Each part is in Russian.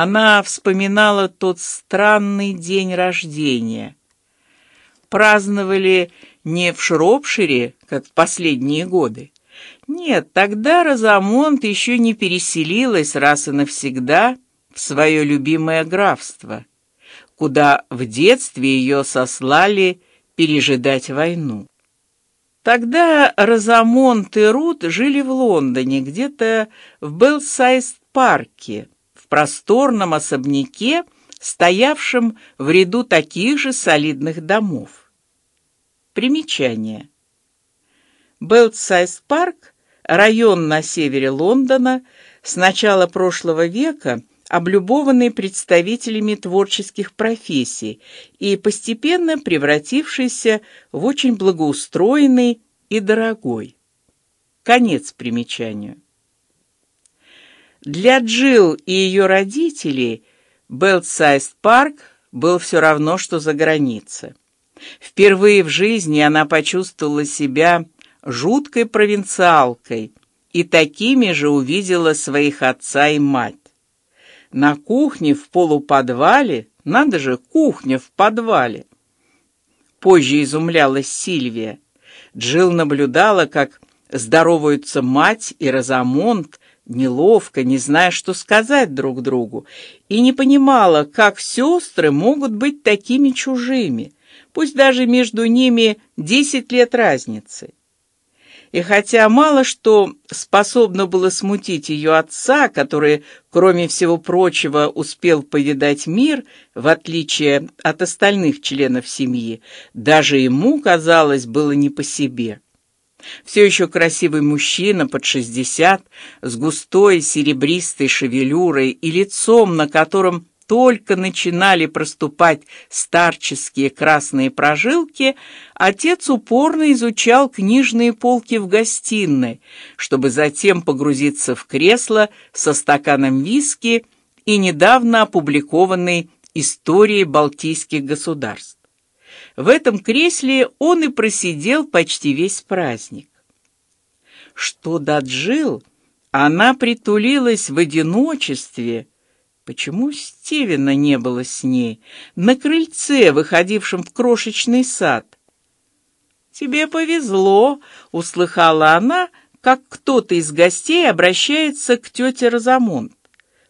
Она вспоминала тот странный день рождения. Праздновали не в Шропшире, как в последние годы. Нет, тогда Розамонт еще не переселилась раз и навсегда в свое любимое графство, куда в детстве ее сослали пережидать войну. Тогда Розамонт и Рут жили в Лондоне, где-то в Белсайз-парке, просторном особняке, стоявшем в ряду таких же солидных домов. Примечание. Белсайз-парк – район на севере Лондона, с начала прошлого века облюбованный представителями творческих профессий и постепенно превратившийся в очень благоустроенный и дорогой. Конец примечанию. Для Джилл и ее родителей Белсайз-парк был все равно, что за граница. Впервые в жизни она почувствовала себя жуткой провинциалкой и такими же увидела своих отца и мать. На кухне в полуподвале, надо же, кухня в подвале. Позже изумлялась Сильвия. Джилл наблюдала, как здороваются мать и Розамонт, неловко, не зная, что сказать друг другу, и не понимала, как сестры могут быть такими чужими, пусть даже между ними десять лет разницы. И хотя мало что способно было смутить ее отца, который, кроме всего прочего, успел повидать мир, в отличие от остальных членов семьи, даже ему, казалось, было не по себе. Все еще красивый мужчина под шестьдесят, с густой серебристой шевелюрой и лицом, на котором только начинали проступать старческие красные прожилки, отец упорно изучал книжные полки в гостиной, чтобы затем погрузиться в кресло со стаканом виски и недавно опубликованной историей балтийских государств. В этом кресле он и просидел почти весь праздник. Что до Джил, она притулилась в одиночестве Почему Стивена не было с ней на крыльце, выходившем в крошечный сад? Тебе повезло, услыхала она, как кто-то из гостей обращается к тете Розамунд.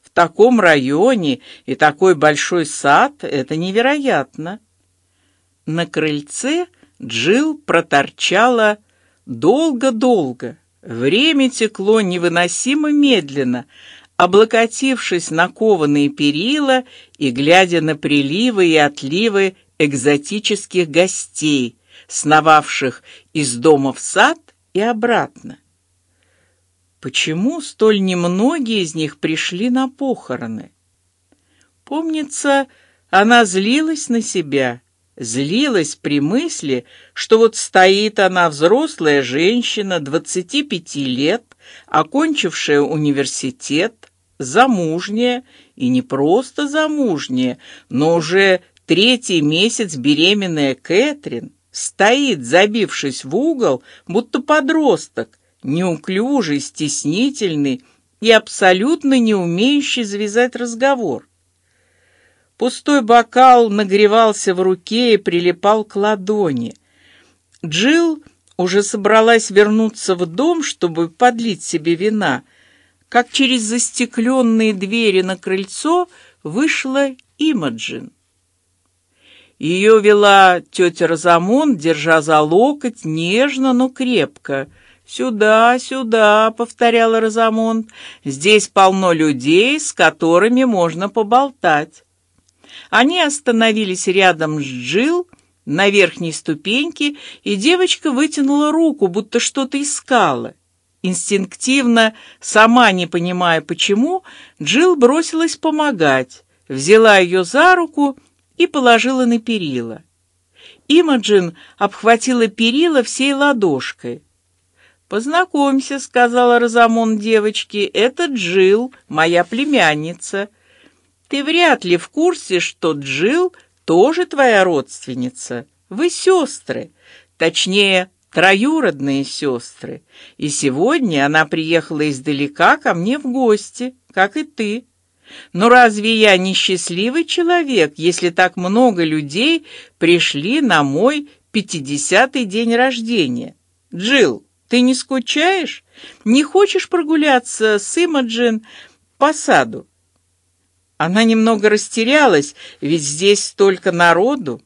В таком районе и такой большой сад — это невероятно. На крыльце Джил проторчала долго-долго. Время текло невыносимо медленно, облокотившись на кованые перила и глядя на приливы и отливы экзотических гостей, сновавших из дома в сад и обратно. Почему столь немногие из них пришли на похороны? Помнится, она злилась на себя, злилась при мысли, что вот стоит она взрослая женщина двадцати пяти лет, окончившая университет, замужняя и не просто замужняя, но уже третий месяц беременная Кэтрин стоит, забившись в угол, будто подросток, неуклюжий, стеснительный и абсолютно не умеющий завязать разговор. Пустой бокал нагревался в руке и прилипал к ладони. Джилл уже собралась вернуться в дом, чтобы подлить себе вина, как через застекленные двери на крыльцо вышла Имаджин. Ее вела тетя Розамон, держа за локоть нежно, но крепко. Сюда, сюда, повторяла Розамон. Здесь полно людей, с которыми можно поболтать. Они остановились рядом с Джил на верхней ступеньке, и девочка вытянула руку, будто что-то искала. Инстинктивно, сама не понимая почему, Джил бросилась помогать, взяла ее за руку и положила на перила. Имаджин обхватила перила всей ладошкой. Познакомься, сказала Розамон девочке, это Джил, моя племянница. Ты вряд ли в курсе, что Джил тоже твоя родственница. Вы сестры, точнее троюродные сестры, и сегодня она приехала издалека ко мне в гости, как и ты. Но разве я не счастливый человек, если так много людей пришли на мой пятидесятый день рождения? Джилл, ты не скучаешь? Не хочешь прогуляться с Имаджин по саду? Она немного растерялась, ведь здесь столько народу.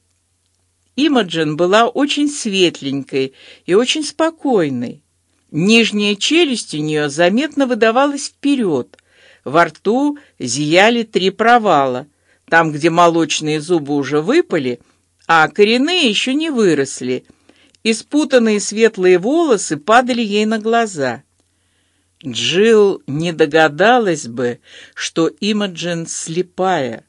Имаджин была очень светленькой и очень спокойной. Нижняя челюсть у нее заметно выдавалась вперед. Во рту зияли три провала, там, где молочные зубы уже выпали, а коренные еще не выросли. Испутанные светлые волосы падали ей на глаза. Джилл не догадалась бы, что Имаджин слепая.